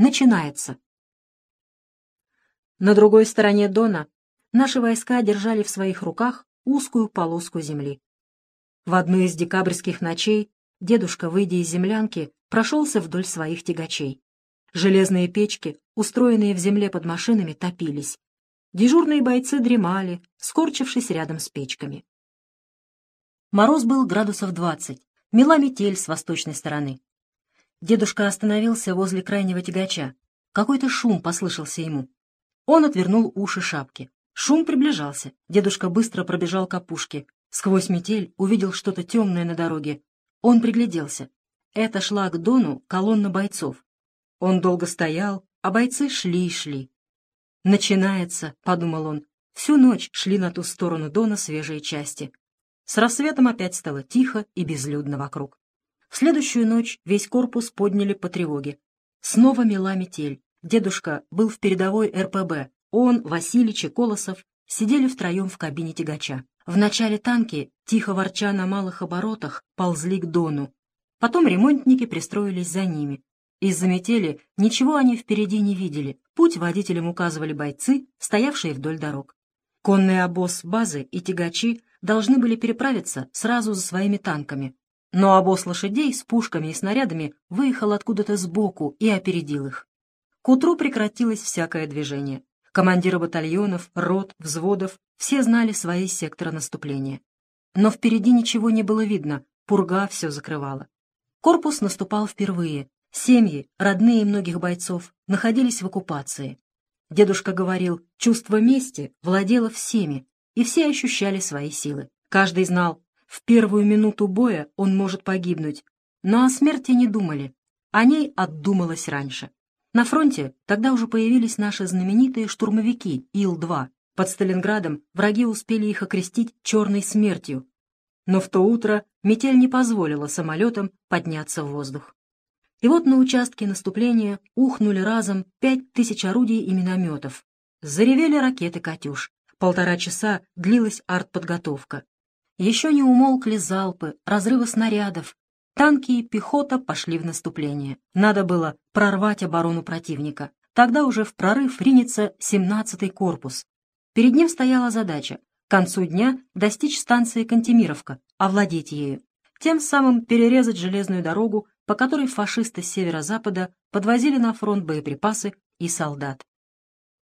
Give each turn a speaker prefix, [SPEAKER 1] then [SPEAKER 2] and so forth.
[SPEAKER 1] Начинается. На другой стороне Дона наши войска держали в своих руках узкую полоску земли. В одну из декабрьских ночей дедушка, выйдя из землянки, прошелся вдоль своих тягачей. Железные печки, устроенные в земле под машинами, топились. Дежурные бойцы дремали, скорчившись рядом с печками. Мороз был градусов двадцать, мела метель с восточной стороны. Дедушка остановился возле крайнего тягача. Какой-то шум послышался ему. Он отвернул уши шапки. Шум приближался. Дедушка быстро пробежал к опушке. Сквозь метель увидел что-то темное на дороге. Он пригляделся. Это шла к Дону колонна бойцов. Он долго стоял, а бойцы шли и шли. «Начинается», — подумал он. Всю ночь шли на ту сторону Дона свежие части. С рассветом опять стало тихо и безлюдно вокруг. В следующую ночь весь корпус подняли по тревоге. Снова мела метель. Дедушка был в передовой РПБ. Он, Василич и Колосов сидели втроем в кабине тягача. Вначале танки, тихо ворча на малых оборотах, ползли к Дону. Потом ремонтники пристроились за ними. Из-за метели ничего они впереди не видели. Путь водителям указывали бойцы, стоявшие вдоль дорог. Конный обоз базы и тягачи должны были переправиться сразу за своими танками. Но обоз лошадей с пушками и снарядами выехал откуда-то сбоку и опередил их. К утру прекратилось всякое движение. Командиры батальонов, рот, взводов — все знали свои секторы наступления. Но впереди ничего не было видно, пурга все закрывала. Корпус наступал впервые, Семьи, родные многих бойцов, находились в оккупации. Дедушка говорил, чувство мести владело всеми, и все ощущали свои силы. Каждый знал, в первую минуту боя он может погибнуть, но о смерти не думали, о ней отдумалось раньше. На фронте тогда уже появились наши знаменитые штурмовики Ил-2. Под Сталинградом враги успели их окрестить «черной смертью». Но в то утро метель не позволила самолетам подняться в воздух. И вот на участке наступления ухнули разом пять тысяч орудий и минометов. Заревели ракеты «Катюш». Полтора часа длилась артподготовка. Еще не умолкли залпы, разрывы снарядов. Танки и пехота пошли в наступление. Надо было прорвать оборону противника. Тогда уже в прорыв ринется 17-й корпус. Перед ним стояла задача к концу дня достичь станции Кантемировка, овладеть ею. Тем самым перерезать железную дорогу по которой фашисты с северо-запада подвозили на фронт боеприпасы и солдат.